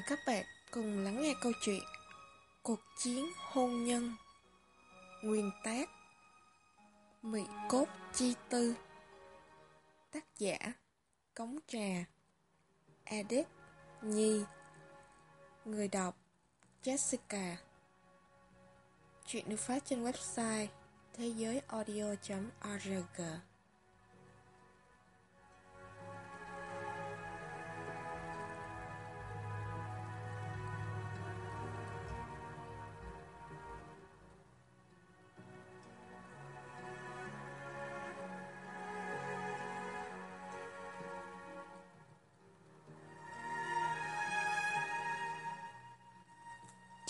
Mời các bạn cùng lắng nghe câu chuyện Cuộc chiến hôn nhân. Nguyên tác Mị cốt chi tư. Tác giả Cống trà. Edith Nhi. Người đọc Jessica. Chuyện được phát trên website thế giới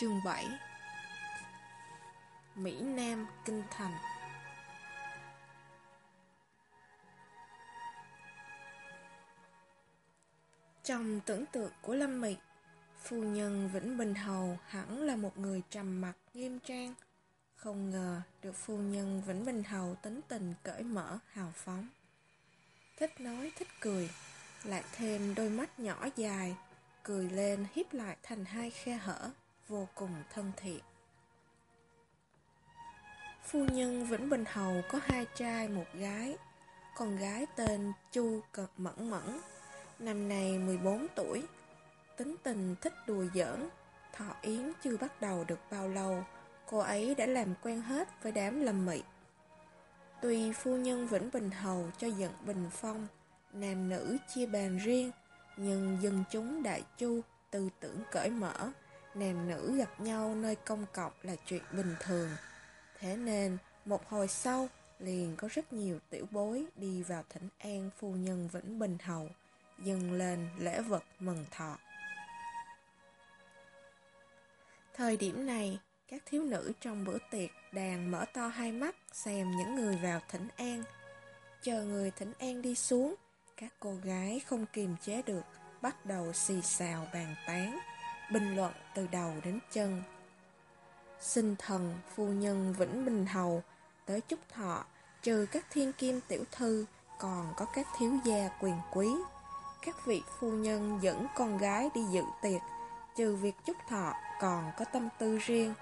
Chương 7 Mỹ Nam Kinh Thành Trong tưởng tượng của Lâm Mị, phu nhân Vĩnh Bình Hầu hẳn là một người trầm mặc nghiêm trang. Không ngờ được phu nhân Vĩnh Bình Hầu tính tình cởi mở, hào phóng. Thích nói, thích cười, lại thêm đôi mắt nhỏ dài, cười lên hiếp lại thành hai khe hở, vô cùng thân thiện. Phu nhân Vĩnh Bình Hầu có hai trai một gái, con gái tên Chu Cật Mẫn Mẫn, năm nay 14 tuổi, tính tình thích đùa giỡn, thọ yến chưa bắt đầu được bao lâu, cô ấy đã làm quen hết với đám lâm mị. Tuy phu nhân Vĩnh Bình Hầu cho dựng bình phong, nam nữ chia bàn riêng, nhưng dân chúng đại chu tư tưởng cởi mở, nam nữ gặp nhau nơi công cộng là chuyện bình thường. Thế nên, một hồi sau, liền có rất nhiều tiểu bối đi vào thỉnh an phu nhân Vĩnh Bình Hầu, dâng lên lễ vật mừng thọ. Thời điểm này, các thiếu nữ trong bữa tiệc đang mở to hai mắt xem những người vào thỉnh an. Chờ người thỉnh an đi xuống, các cô gái không kiềm chế được, bắt đầu xì xào bàn tán, bình luận từ đầu đến chân. Sinh thần phu nhân Vĩnh Bình Hầu tới chúc thọ, trừ các thiên kim tiểu thư, còn có các thiếu gia quyền quý. Các vị phu nhân dẫn con gái đi dự tiệc, trừ việc chúc thọ còn có tâm tư riêng.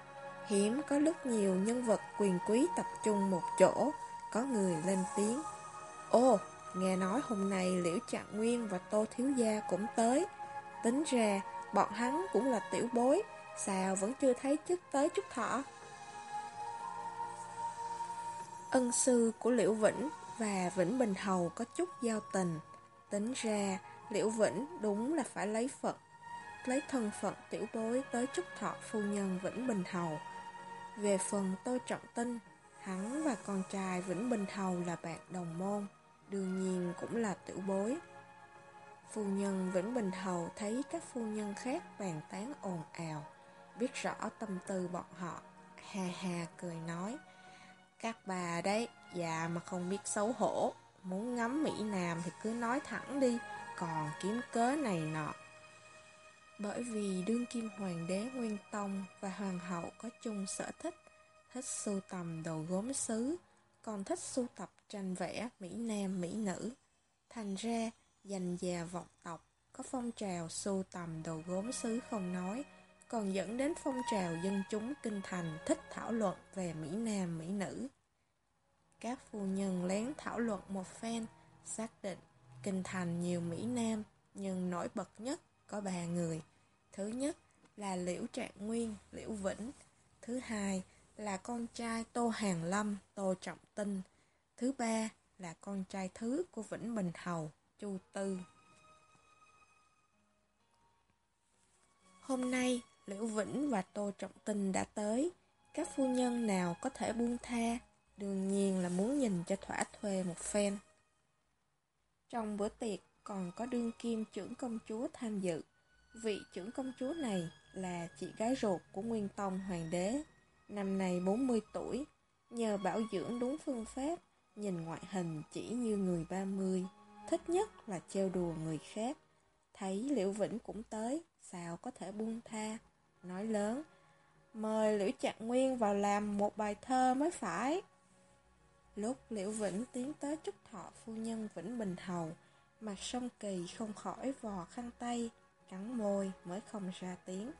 Hiếm có lúc nhiều nhân vật quyền quý tập trung một chỗ, có người lên tiếng. Ô, nghe nói hôm nay Liễu Trạng Nguyên và Tô Thiếu Gia cũng tới. Tính ra, bọn hắn cũng là tiểu bối, sao vẫn chưa thấy chức tới chút thọ. Ân sư của Liễu Vĩnh và Vĩnh Bình Hầu có chút giao tình. Tính ra, Liễu Vĩnh đúng là phải lấy phận, lấy thân phận tiểu bối tới chúc thọ phu nhân Vĩnh Bình Hầu. Về phần tôi Trọng Tinh, hắn và con trai Vĩnh Bình Hầu là bạn đồng môn, đương nhiên cũng là tiểu bối. Phu nhân Vĩnh Bình Hầu thấy các phu nhân khác bàn tán ồn ào, biết rõ tâm tư bọn họ, ha ha cười nói. Các bà đấy, già mà không biết xấu hổ, muốn ngắm Mỹ Nam thì cứ nói thẳng đi, còn kiếm cớ này nọ. Bởi vì đương kim hoàng đế Nguyên Tông và hoàng hậu có chung sở thích, thích sưu tầm đồ gốm sứ, còn thích sưu tập tranh vẽ Mỹ Nam Mỹ nữ. Thành ra, dành già vọng tộc, có phong trào sưu tầm đồ gốm sứ không nói, còn dẫn đến phong trào dân chúng kinh thành thích thảo luận về Mỹ Nam Mỹ nữ. Các phu nhân lén thảo luận một phen, xác định kinh thành nhiều Mỹ Nam, nhưng nổi bật nhất có ba người. Thứ nhất là Liễu Trạng Nguyên, Liễu Vĩnh. Thứ hai là con trai Tô Hàng Lâm, Tô Trọng Tinh. Thứ ba là con trai thứ của Vĩnh Bình Hầu, Chu Tư. Hôm nay, Liễu Vĩnh và Tô Trọng tình đã tới. Các phu nhân nào có thể buông tha, đương nhiên là muốn nhìn cho thỏa thuê một phen. Trong bữa tiệc còn có đương kim trưởng công chúa tham dự. Vị trưởng công chúa này là chị gái ruột của Nguyên Tông Hoàng đế, năm nay 40 tuổi, nhờ bảo dưỡng đúng phương pháp, nhìn ngoại hình chỉ như người 30, thích nhất là trêu đùa người khác. Thấy Liễu Vĩnh cũng tới, sao có thể buông tha, nói lớn, mời Liễu Trạng Nguyên vào làm một bài thơ mới phải. Lúc Liễu Vĩnh tiến tới chúc thọ phu nhân Vĩnh Bình Hầu, mặt sông kỳ không khỏi vò khăn tay, cắn môi mới không ra tiếng.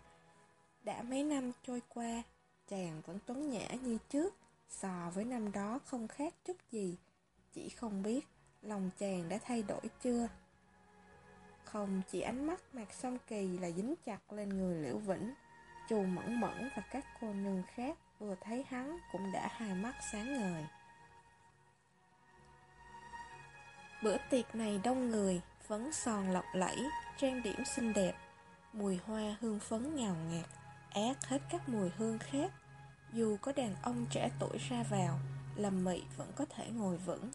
Đã mấy năm trôi qua, chàng vẫn tuấn nhã như trước, so với năm đó không khác chút gì. Chỉ không biết lòng chàng đã thay đổi chưa. Không chỉ ánh mắt Mạc Song Kỳ là dính chặt lên người Liễu Vĩnh, Chù Mẫn Mẫn và các cô nương khác vừa thấy hắn cũng đã hai mắt sáng ngời. Bữa tiệc này đông người, phấn son lọc lẫy, trang điểm xinh đẹp, mùi hoa hương phấn ngào ngạt, át hết các mùi hương khác. Dù có đàn ông trẻ tuổi ra vào, Lâm Mị vẫn có thể ngồi vững.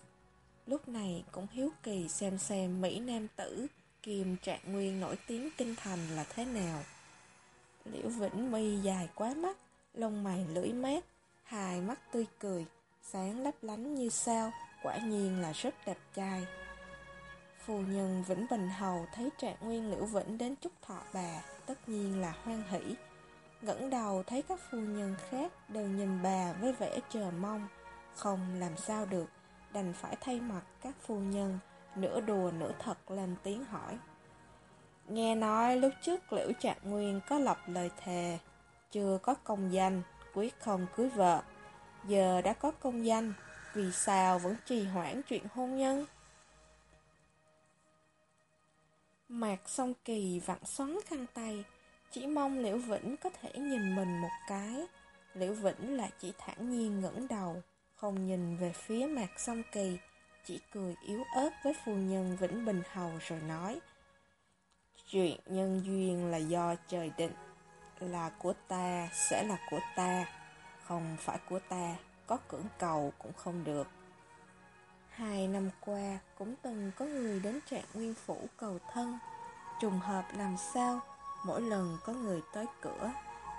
Lúc này cũng hiếu kỳ xem xem Mỹ Nam Tử kiềm Trạng Nguyên nổi tiếng kinh thành là thế nào. Liễu Vĩnh mi dài quá mắt, lông mày lưỡi mát, hai mắt tươi cười, sáng lấp lánh như sao, quả nhiên là rất đẹp trai. Phu nhân Vĩnh Bình Hầu thấy Trạng Nguyên Liễu Vĩnh đến chúc thọ bà, tất nhiên là hoan hỷ. ngẩng đầu thấy các phu nhân khác đều nhìn bà với vẻ chờ mong, không làm sao được, đành phải thay mặt các phu nhân, nửa đùa nửa thật lên tiếng hỏi. Nghe nói lúc trước Liễu Trạng Nguyên có lập lời thề, chưa có công danh, quyết không cưới vợ. Giờ đã có công danh, vì sao vẫn trì hoãn chuyện hôn nhân? Mạc song kỳ vặn xoắn khăn tay, chỉ mong Liễu Vĩnh có thể nhìn mình một cái. Liễu Vĩnh là chỉ thản nhiên ngẩng đầu, không nhìn về phía Mạc song kỳ, chỉ cười yếu ớt với phu nhân Vĩnh Bình Hầu rồi nói Chuyện nhân duyên là do trời định Là của ta sẽ là của ta Không phải của ta Có cưỡng cầu cũng không được. Hai năm qua cũng từng có người đến trạng nguyên phủ cầu thân. Trùng hợp làm sao Mỗi lần có người tới cửa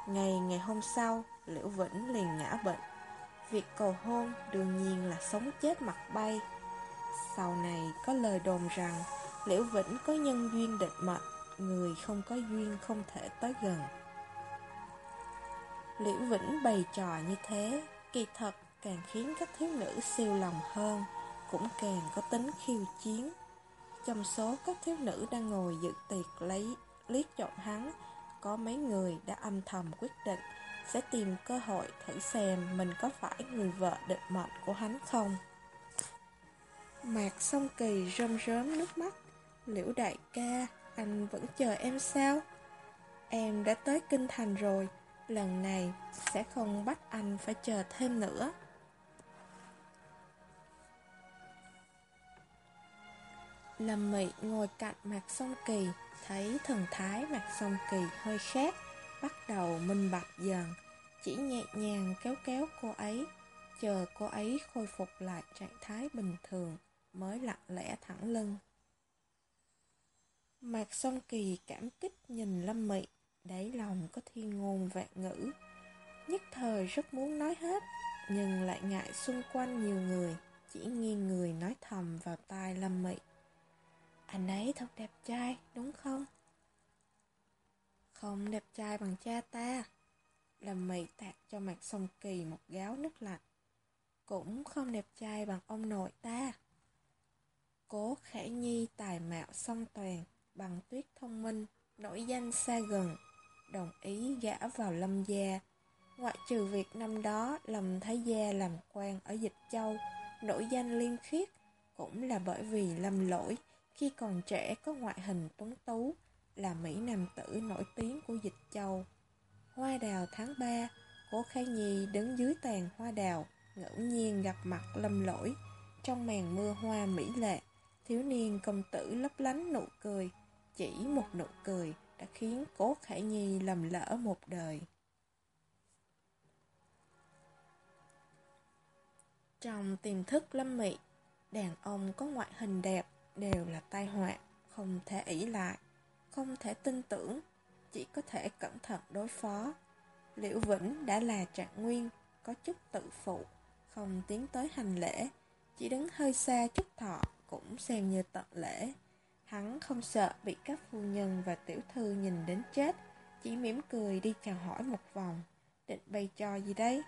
Ngày ngày hôm sau Liễu Vĩnh liền ngã bệnh. Việc cầu hôn đương nhiên là sống chết mặt bay. Sau này có lời đồn rằng Liễu Vĩnh có nhân duyên địch mệnh Người không có duyên không thể tới gần. Liễu Vĩnh bày trò như thế, Kỳ thật càng khiến các thiếu nữ siêu lòng hơn, Cũng càng có tính khiêu chiến. Trong số các thiếu nữ đang ngồi dự tiệc lấy, liếc chọn hắn, Có mấy người đã âm thầm quyết định sẽ tìm cơ hội thử xem mình có phải người vợ định mệnh của hắn không. Mạc song kỳ rơm rớm nước mắt. Liễu đại ca Anh vẫn chờ em sao? Em đã tới kinh thành rồi Lần này sẽ không bắt anh phải chờ thêm nữa. Lâm Mị ngồi cạnh Mạc Song Kỳ, thấy thần thái Mạc Song Kỳ hơi khác, bắt đầu minh bạch dần, chỉ nhẹ nhàng kéo kéo cô ấy, chờ cô ấy khôi phục lại trạng thái bình thường mới lặng lẽ thẳng lưng. Mạc song kỳ cảm kích nhìn Lâm Mị, đáy lòng có thiên ngôn vạn ngữ. Nhất thời rất muốn nói hết, nhưng lại ngại xung quanh nhiều người, chỉ nghiêng người nói thầm vào tai Lâm Mị. Anh ấy thật đẹp trai, đúng không? Không đẹp trai bằng cha ta. Làm mì tạt cho mặt sông Kỳ một gáo nước lạnh. Cũng không đẹp trai bằng ông nội ta. Cố Khải Nhi tài mạo song toàn, bằng tuyết thông minh, nổi danh xa gần, đồng ý gả vào Lâm Gia. Ngoại trừ việc năm đó Lâm Thái Gia làm quan ở Dịch Châu, nổi danh liên khiết, cũng là bởi vì Lâm Lỗi khi còn trẻ có ngoại hình tuấn tú, là Mỹ Nam tử nổi tiếng của Dịch Châu. Hoa đào tháng 3, Cố Khai Nhi đứng dưới tàn hoa đào, ngẫu nhiên gặp mặt Lâm Lỗi trong màn mưa hoa mỹ lệ. Thiếu niên công tử lấp lánh nụ cười, chỉ một nụ cười đã khiến cố Khải Nhi lầm lỡ một đời. Trong tiềm thức lâm mị, đàn ông có ngoại hình đẹp đều là tai họa, không thể ỷ lại, không thể tin tưởng, chỉ có thể cẩn thận đối phó. Liễu Vĩnh đã là trạng nguyên, có chút tự phụ, không tiến tới hành lễ, chỉ đứng hơi xa chút thọ cũng xem như tận lễ. Hắn không sợ bị các phu nhân và tiểu thư nhìn đến chết, chỉ mỉm cười đi chào hỏi một vòng, định bày trò gì đấy.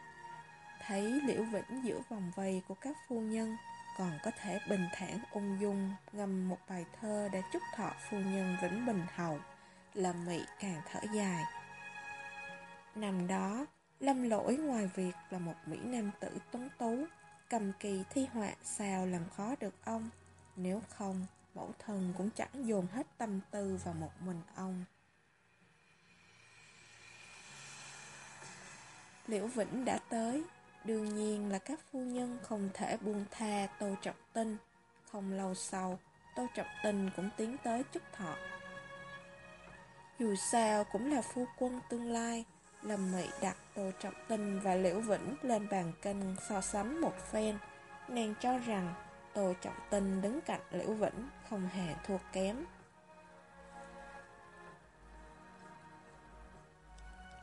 Thấy Liễu Vĩnh giữa vòng vây của các phu nhân, còn có thể bình thản ung dung ngâm một bài thơ để chúc thọ phu nhân Vĩnh Bình Hầu. Lâm Mị càng thở dài. Năm đó, Lâm lỗi ngoài việc là một Mỹ Nam tử tuấn tú, cầm kỳ thi họa sao làm khó được ông. Nếu không, mẫu thân cũng chẳng dồn hết tâm tư vào một mình ông. Liễu Vĩnh đã tới, đương nhiên là các phu nhân không thể buông tha Tô Trọng Tinh. Không lâu sau, Tô Trọng Tinh cũng tiến tới chúc thọ. Dù sao cũng là phu quân tương lai, Lâm Mị đặt Tô Trọng Tinh và Liễu Vĩnh lên bàn cân so sánh một phen. Nàng cho rằng Tô Trọng Tinh đứng cạnh Liễu Vĩnh không hề thua kém.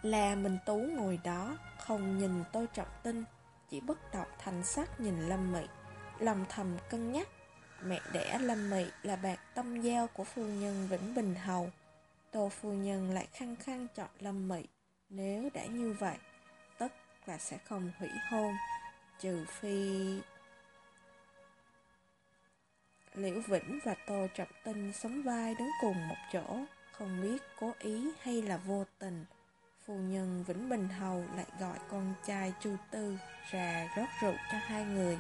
Là Minh Tú ngồi đó, không nhìn Tô Trọng Tinh, chỉ bất động thành sắc nhìn Lâm Mị, lòng thầm cân nhắc. Mẹ đẻ Lâm Mị là bạc tâm giao của phu nhân Vĩnh Bình Hầu. Tô phu nhân lại khăng khăng chọn Lâm Mị. Nếu đã như vậy, tất là sẽ không hủy hôn, trừ phi... Liễu Vĩnh và Tô Trọng Tinh sống vai đứng cùng một chỗ, không biết cố ý hay là vô tình. Phu nhân Vĩnh Bình Hầu lại gọi con trai Chu Tư ra rót rượu cho hai người.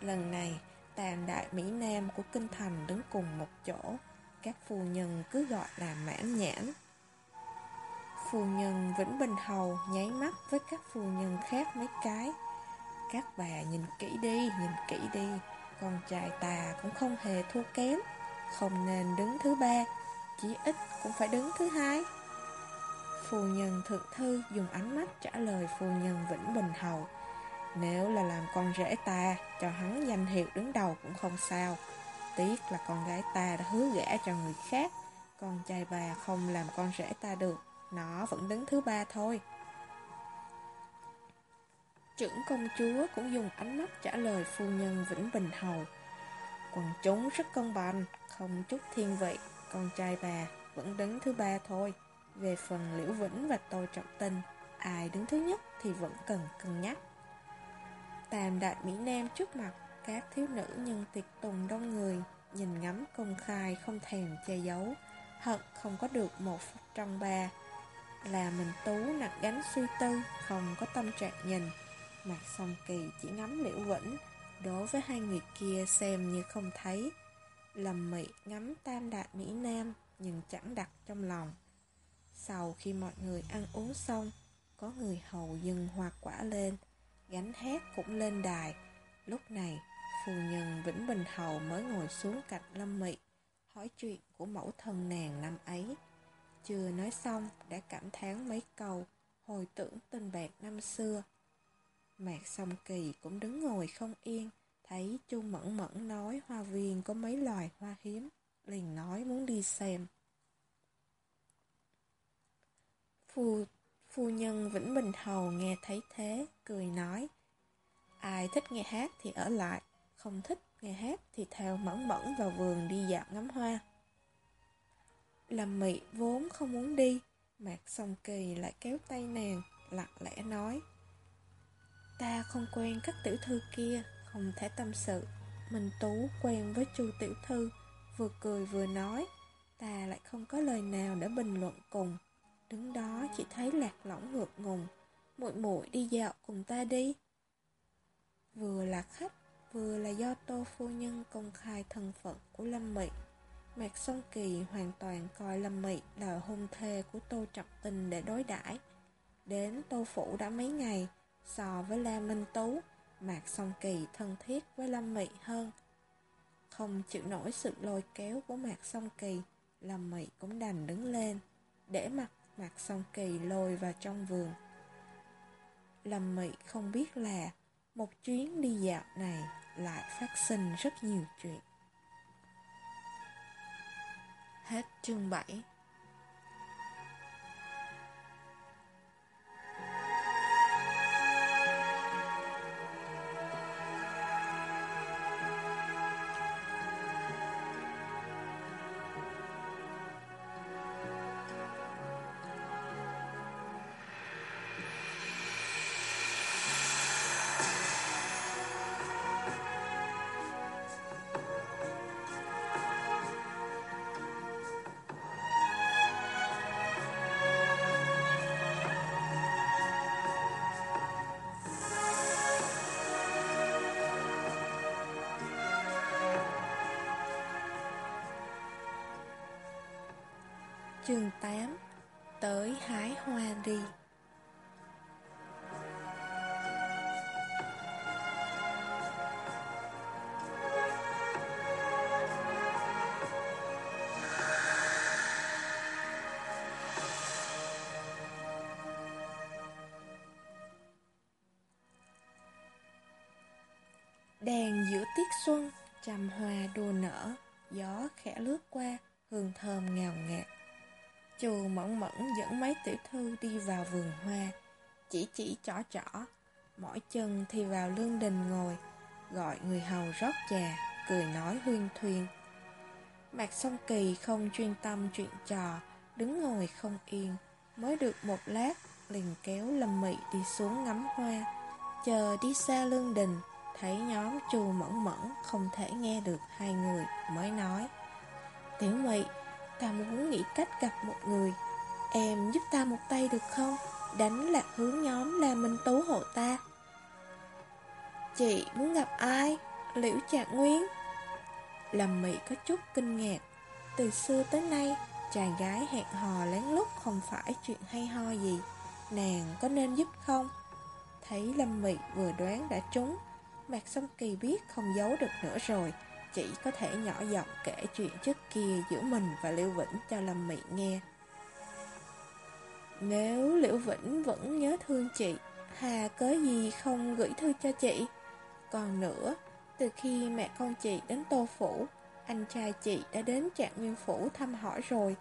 Lần này, tàn đại Mỹ Nam của Kinh Thành đứng cùng một chỗ, các phu nhân cứ gọi là mãn nhãn. Phu nhân Vĩnh Bình Hầu nháy mắt với các phu nhân khác mấy cái. Các bà nhìn kỹ đi, nhìn kỹ đi, con trai ta cũng không hề thua kém, không nên đứng thứ ba, chỉ ít cũng phải đứng thứ hai. Phu nhân thượng thư dùng ánh mắt trả lời phu nhân Vĩnh Bình Hầu. Nếu là làm con rể ta, cho hắn danh hiệu đứng đầu cũng không sao. Tiếc là con gái ta đã hứa gả cho người khác, con trai bà không làm con rể ta được, nó vẫn đứng thứ ba thôi. Trưởng công chúa cũng dùng ánh mắt trả lời phu nhân Vĩnh Bình Hầu. Quần chúng rất công bằng, không chút thiên vị, con trai bà vẫn đứng thứ ba thôi. Về phần Liễu Vĩnh và Tô Trọng tình ai đứng thứ nhất thì vẫn cần cân nhắc. Tam đại Mỹ Nam trước mặt, các thiếu nữ nhân tiệc tùng đông người, nhìn ngắm công khai không thèm che giấu, hận không có được một phút trong ba. Là mình tú nặng gánh suy tư, không có tâm trạng nhìn. Mặt song kỳ chỉ ngắm Liễu Vĩnh, đối với hai người kia xem như không thấy. Lầm mị ngắm tam đại Mỹ Nam, nhưng chẳng đặt trong lòng. Sau khi mọi người ăn uống xong, có người hầu dừng hoa quả lên, gánh hát cũng lên đài. Lúc này, phu nhân Vĩnh Bình Hầu mới ngồi xuống cạnh Lâm Mị, hỏi chuyện của mẫu thân nàng năm ấy. Chưa nói xong, đã cảm thán mấy câu, hồi tưởng tình bạc năm xưa. Mạc song kỳ cũng đứng ngồi không yên, thấy Chu Mẫn Mẫn nói hoa viên có mấy loài hoa hiếm, liền nói muốn đi xem. Phu, phu nhân Vĩnh Bình Hầu nghe thấy thế, cười nói. Ai thích nghe hát thì ở lại, không thích nghe hát thì theo mẫn mẫn vào vườn đi dạo ngắm hoa. Lâm mị vốn không muốn đi, Mạc song kỳ lại kéo tay nàng, lặng lẽ nói. Ta không quen các tiểu thư kia, không thể tâm sự. Mình Tú quen với chu tiểu thư, vừa cười vừa nói. Ta lại không có lời nào để bình luận cùng. Đứng đó chỉ thấy lạc lõng ngược ngùng. Muội muội đi dạo cùng ta đi. Vừa là khách, Vừa là do tô phu nhân công khai thân phận của Lâm Mị. Mạc Song Kỳ hoàn toàn coi Lâm Mị là hôn thê của Tô Trọng Tình để đối đãi. Đến Tô Phủ đã mấy ngày, So với La Minh Tú, Mạc Song Kỳ thân thiết với Lâm Mị hơn. Không chịu nổi sự lôi kéo của Mạc Song Kỳ, Lâm Mị cũng đành đứng lên, Để mặc mặt Mạc song kỳ lôi vào trong vườn. Lâm Mị không biết là Một chuyến đi dạo này Lại phát sinh rất nhiều chuyện. Hết chương 7 Chương 8 Tới hái hoa đi Đèn giữa tiết xuân, trầm hoa đua nở, gió khẽ lướt qua, hương thơm ngào ngạt. Chù mẫn mẫn dẫn mấy tiểu thư đi vào vườn hoa, chỉ chỉ trỏ trỏ, mỗi chân thì vào lương đình ngồi, gọi người hầu rót trà, cười nói huyên thuyên. Mạc song kỳ không chuyên tâm chuyện trò, đứng ngồi không yên, mới được một lát, liền kéo lâm mị đi xuống ngắm hoa, chờ đi xa lương đình, thấy nhóm chù mẫn mẫn không thể nghe được hai người, mới nói. Tiểu mị, ta muốn nghĩ cách gặp một người Em giúp ta một tay được không? Đánh lạc hướng nhóm là Minh Tú hộ ta Chị muốn gặp ai? Liễu Trạng Nguyên Lâm Mỹ có chút kinh ngạc Từ xưa tới nay, Chàng gái hẹn hò lén lút không phải chuyện hay ho gì Nàng có nên giúp không? Thấy Lâm Mỹ vừa đoán đã trúng, Mạc Sông Kỳ biết không giấu được nữa rồi chỉ có thể nhỏ giọng kể chuyện trước kia giữa mình và Liễu Vĩnh cho Lâm Mị nghe. Nếu Liễu Vĩnh vẫn nhớ thương chị, Hà cớ gì không gửi thư cho chị? Còn nữa, từ khi mẹ con chị đến Tô Phủ, anh trai chị đã đến Trạng Nguyên Phủ thăm hỏi rồi.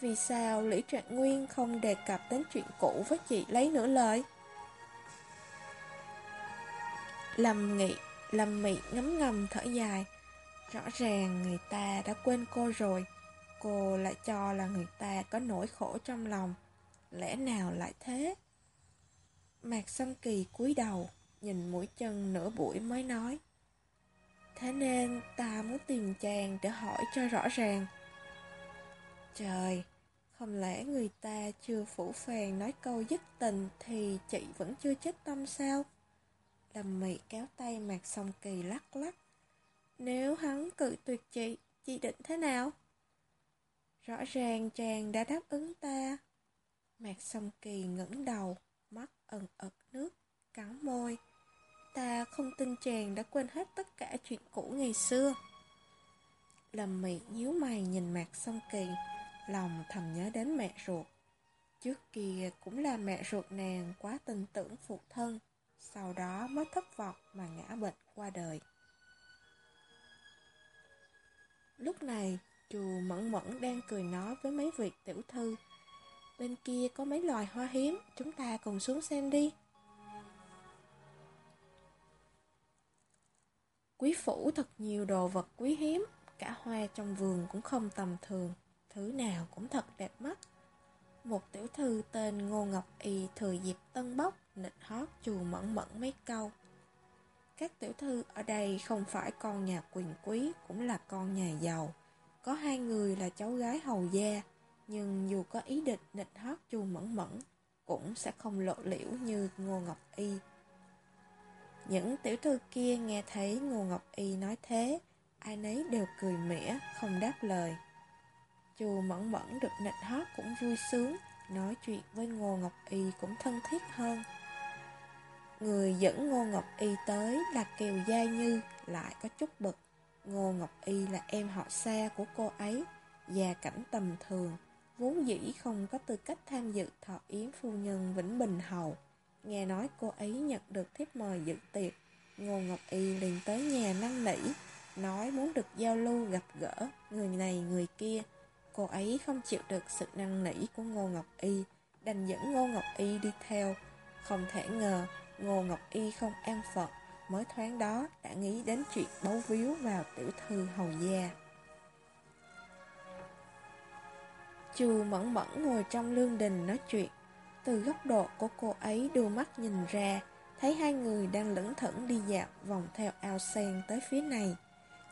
Vì sao Lý Trạng Nguyên không đề cập đến chuyện cũ với chị lấy nửa lời? Lâm Nghị, Lâm Mị ngấm ngầm thở dài. Rõ ràng người ta đã quên cô rồi. Cô lại cho là người ta có nỗi khổ trong lòng. Lẽ nào lại thế? Mạc Sâm Kỳ cúi đầu, Nhìn mũi chân nửa buổi mới nói. Thế nên ta muốn tìm chàng để hỏi cho rõ ràng. Trời, Không lẽ người ta chưa phủ phàng nói câu dứt tình Thì chị vẫn chưa chết tâm sao? Lâm mị kéo tay Mạc Sông Kỳ lắc lắc nếu hắn cự tuyệt chị, chị định thế nào? Rõ ràng chàng đã đáp ứng ta. Mạc song kỳ ngẩng đầu, mắt ẩn ật nước, cắn môi. Ta không tin chàng đã quên hết tất cả chuyện cũ ngày xưa. Lâm mị nhíu mày nhìn Mạc song kỳ, lòng thầm nhớ đến mẹ ruột. Trước kia cũng là mẹ ruột nàng quá tin tưởng phụ thân, sau đó mới thất vọng mà ngã bệnh qua đời. Lúc này, chù mẫn mẫn đang cười nói với mấy vị tiểu thư. Bên kia có mấy loài hoa hiếm, chúng ta cùng xuống xem đi. Quý phủ thật nhiều đồ vật quý hiếm, cả hoa trong vườn cũng không tầm thường, thứ nào cũng thật đẹp mắt. Một tiểu thư tên Ngô Ngọc Y thừa dịp tân bốc, nịnh hót chù mẫn mẫn mấy câu. Các tiểu thư ở đây không phải con nhà quyền quý, cũng là con nhà giàu. Có hai người là cháu gái hầu gia, nhưng dù có ý định nịnh hót chu mẫn mẫn, cũng sẽ không lộ liễu như Ngô Ngọc Y. Những tiểu thư kia nghe thấy Ngô Ngọc Y nói thế, ai nấy đều cười mỉa, không đáp lời. Chu mẫn mẫn được nịnh hót cũng vui sướng, nói chuyện với Ngô Ngọc Y cũng thân thiết hơn. Người dẫn Ngô Ngọc Y tới là Kiều Gia Như, lại có chút bực. Ngô Ngọc Y là em họ xa của cô ấy, gia cảnh tầm thường, vốn dĩ không có tư cách tham dự thọ yến phu nhân Vĩnh Bình Hầu. Nghe nói cô ấy nhận được thiếp mời dự tiệc, Ngô Ngọc Y liền tới nhà năn nỉ, nói muốn được giao lưu gặp gỡ người này người kia. Cô ấy không chịu được sự năn nỉ của Ngô Ngọc Y, đành dẫn Ngô Ngọc Y đi theo. Không thể ngờ Ngô Ngọc Y không an phận, mới thoáng đó đã nghĩ đến chuyện bấu víu vào tiểu thư hầu gia. Chu mẫn mẫn ngồi trong lương đình nói chuyện, từ góc độ của cô ấy đưa mắt nhìn ra, thấy hai người đang lững thững đi dạo vòng theo ao sen tới phía này.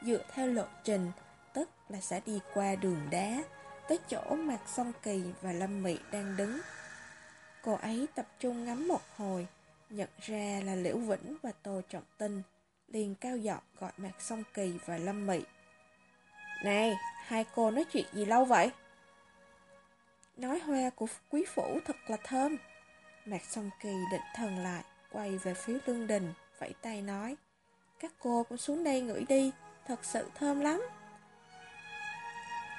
Dựa theo lộ trình, tức là sẽ đi qua đường đá, tới chỗ mặt Song Kỳ và Lâm Mị đang đứng. Cô ấy tập trung ngắm một hồi, nhận ra là Liễu Vĩnh và Tô Trọng Tinh, liền cao giọng gọi Mạc Song Kỳ và Lâm Mị. Này, hai cô nói chuyện gì lâu vậy? Nói hoa của quý phủ thật là thơm. Mạc Song Kỳ định thần lại, quay về phía lương đình, vẫy tay nói. Các cô cũng xuống đây ngửi đi, thật sự thơm lắm.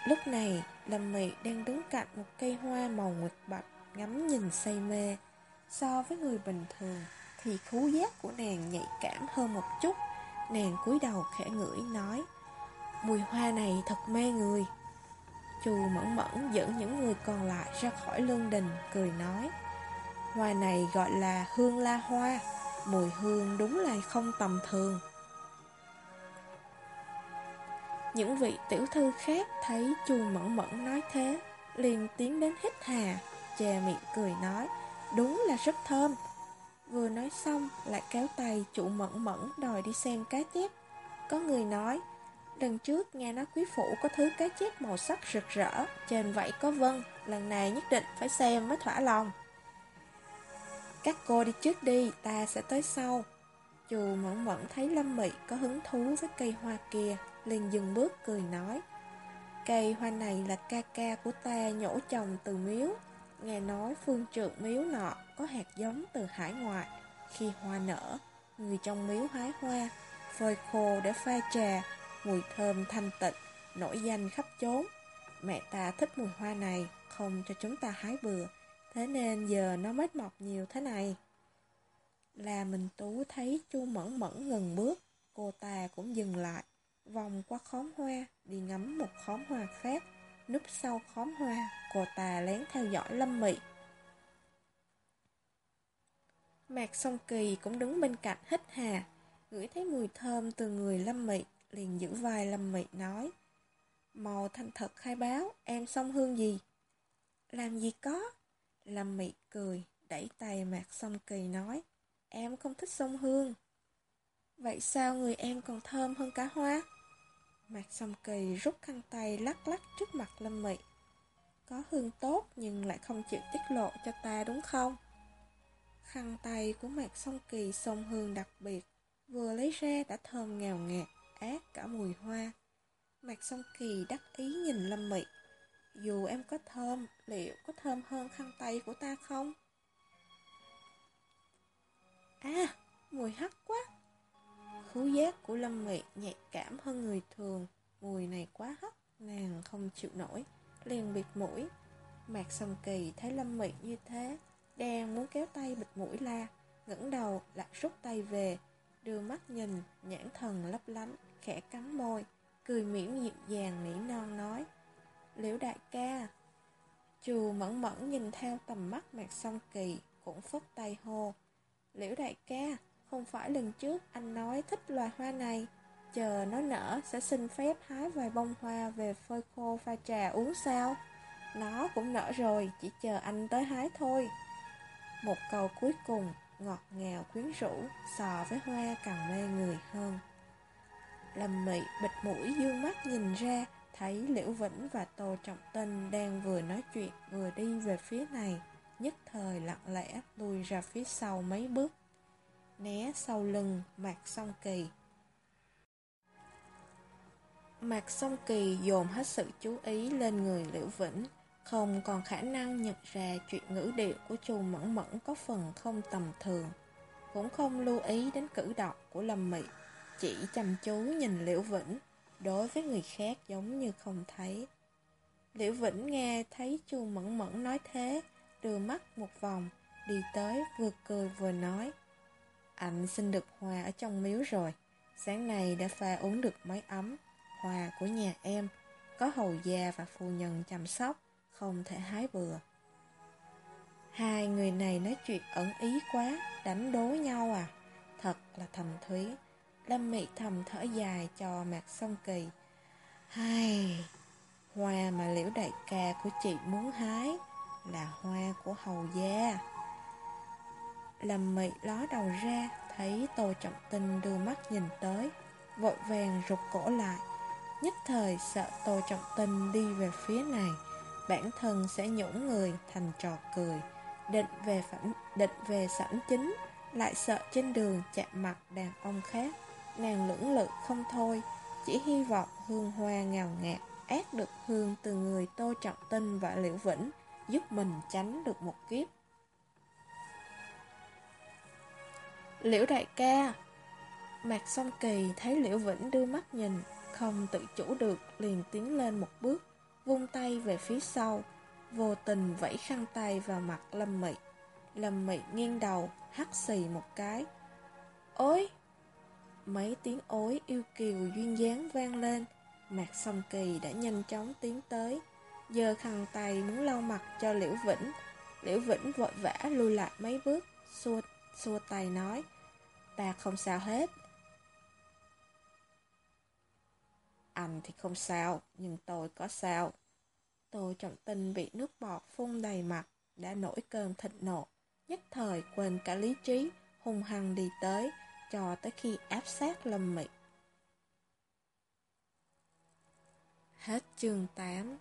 Lúc này, Lâm Mị đang đứng cạnh một cây hoa màu nguyệt bạch, ngắm nhìn say mê. So với người bình thường, thì khú giác của nàng nhạy cảm hơn một chút. Nàng cúi đầu khẽ ngửi nói, mùi hoa này thật mê người. Chù mẫn mẫn dẫn những người còn lại ra khỏi lương đình, cười nói, hoa này gọi là hương la hoa, mùi hương đúng là không tầm thường. Những vị tiểu thư khác thấy chu mẫn mẫn nói thế, liền tiến đến hít hà, chè miệng cười nói, đúng là rất thơm. Vừa nói xong, lại kéo tay chủ mẫn mẫn đòi đi xem cá chép. Có người nói, lần trước nghe nói quý phủ có thứ cá chép màu sắc rực rỡ, trên vậy có vân, lần này nhất định phải xem mới thỏa lòng. Các cô đi trước đi, ta sẽ tới sau. Chù mẫn mẫn thấy Lâm Mị có hứng thú với cây hoa kia, liền dừng bước cười nói. Cây hoa này là ca ca của ta nhổ trồng từ miếu. Nghe nói phương trượng miếu nọ có hạt giống từ hải ngoại. Khi hoa nở, người trong miếu hái hoa, phơi khô để pha trà, mùi thơm thanh tịnh, nổi danh khắp chốn. Mẹ ta thích mùi hoa này, không cho chúng ta hái bừa, thế nên giờ nó mới mọc nhiều thế này. Là mình tú thấy chu mẫn mẫn ngừng bước, cô ta cũng dừng lại, vòng qua khóm hoa, đi ngắm một khóm hoa khác. Núp sau khóm hoa, cô ta lén theo dõi Lâm Mị. Mạc Song Kỳ cũng đứng bên cạnh hít hà, ngửi thấy mùi thơm từ người Lâm Mị, liền giữ vai Lâm Mị nói. Màu thanh thật khai báo, em song hương gì? Làm gì có? Lâm Mị cười, đẩy tay Mạc Song Kỳ nói. Em không thích sông hương. Vậy sao người em còn thơm hơn cả hoa? Mạc Song Kỳ rút khăn tay lắc lắc trước mặt Lâm Mị. Có hương tốt nhưng lại không chịu tiết lộ cho ta đúng không? Khăn tay của Mạc Song Kỳ sông hương đặc biệt, vừa lấy ra đã thơm ngào ngạt, ác cả mùi hoa. Mạc Song Kỳ đắc ý nhìn Lâm Mị. Dù em có thơm, liệu có thơm hơn khăn tay của ta không? À, mùi hắc quá. Khứu giác của Lâm Mị nhạy cảm hơn người thường. Mùi này quá hắc, nàng không chịu nổi. Liền bịt mũi. Mạc Song Kỳ thấy Lâm Mị như thế, đang muốn kéo tay bịt mũi la, ngẩng đầu lại rút tay về, đưa mắt nhìn, nhãn thần lấp lánh, khẽ cắn môi, cười mỉm dịu dàng nỉ non nói. Liễu đại ca, chù mẫn mẫn nhìn theo tầm mắt Mạc Song Kỳ, cũng phất tay hô. Liễu đại ca, không phải lần trước anh nói thích loài hoa này, chờ nó nở sẽ xin phép hái vài bông hoa về phơi khô pha trà uống sao? Nó cũng nở rồi, chỉ chờ anh tới hái thôi. Một câu cuối cùng, ngọt ngào quyến rũ, sò với hoa càng mê người hơn. Lâm Mị bịt mũi dương mắt nhìn ra, thấy Liễu Vĩnh và Tô Trọng Tinh đang vừa nói chuyện vừa đi về phía này nhất thời lặng lẽ lùi ra phía sau mấy bước, né sau lưng Mạc Song Kỳ. Mạc Song Kỳ dồn hết sự chú ý lên người Liễu Vĩnh, không còn khả năng nhận ra chuyện ngữ điệu của chu Mẫn Mẫn có phần không tầm thường, cũng không lưu ý đến cử động của Lâm Mị, chỉ chăm chú nhìn Liễu Vĩnh, đối với người khác giống như không thấy. Liễu Vĩnh nghe thấy chu Mẫn Mẫn nói thế, đưa mắt một vòng, đi tới vừa cười vừa nói. Anh xin được hoa ở trong miếu rồi, sáng nay đã pha uống được mấy ấm, hoa của nhà em, có hầu gia và phu nhân chăm sóc, không thể hái bừa. Hai người này nói chuyện ẩn ý quá, đánh đố nhau à, thật là thầm thúy. Lâm Mị thầm thở dài cho Mạc Song Kỳ. Hai, hoa mà liễu đại ca của chị muốn hái, là hoa của hầu gia. Lâm mị ló đầu ra, thấy Tô Trọng Tinh đưa mắt nhìn tới, vội vàng rụt cổ lại. Nhất thời sợ Tô Trọng Tinh đi về phía này, bản thân sẽ nhũng người thành trò cười, định về phẩm, định về sẵn chính, lại sợ trên đường chạm mặt đàn ông khác. Nàng lưỡng lự không thôi, chỉ hy vọng hương hoa ngào ngạt ép được hương từ người Tô Trọng Tinh và Liễu Vĩnh, giúp mình tránh được một kiếp. Liễu đại ca. Mạc song kỳ thấy Liễu Vĩnh đưa mắt nhìn Không tự chủ được liền tiến lên một bước Vung tay về phía sau Vô tình vẫy khăn tay vào mặt Lâm Mị. Lâm Mị nghiêng đầu Hắt xì một cái. Ôi! Mấy tiếng ối yêu kiều duyên dáng vang lên. Mạc song kỳ đã nhanh chóng tiến tới Giờ khăn tay muốn lau mặt cho Liễu Vĩnh. Liễu Vĩnh vội vã lui lại mấy bước Xua, xua tay nói Ta không sao hết. Anh thì không sao, Nhưng tôi có sao. Tô Trọng tình bị nước bọt phun đầy mặt, Đã nổi cơn thịnh nộ. Nhất thời quên cả lý trí, Hung hăng đi tới, Cho tới khi áp sát lâm mị. Hết chương 8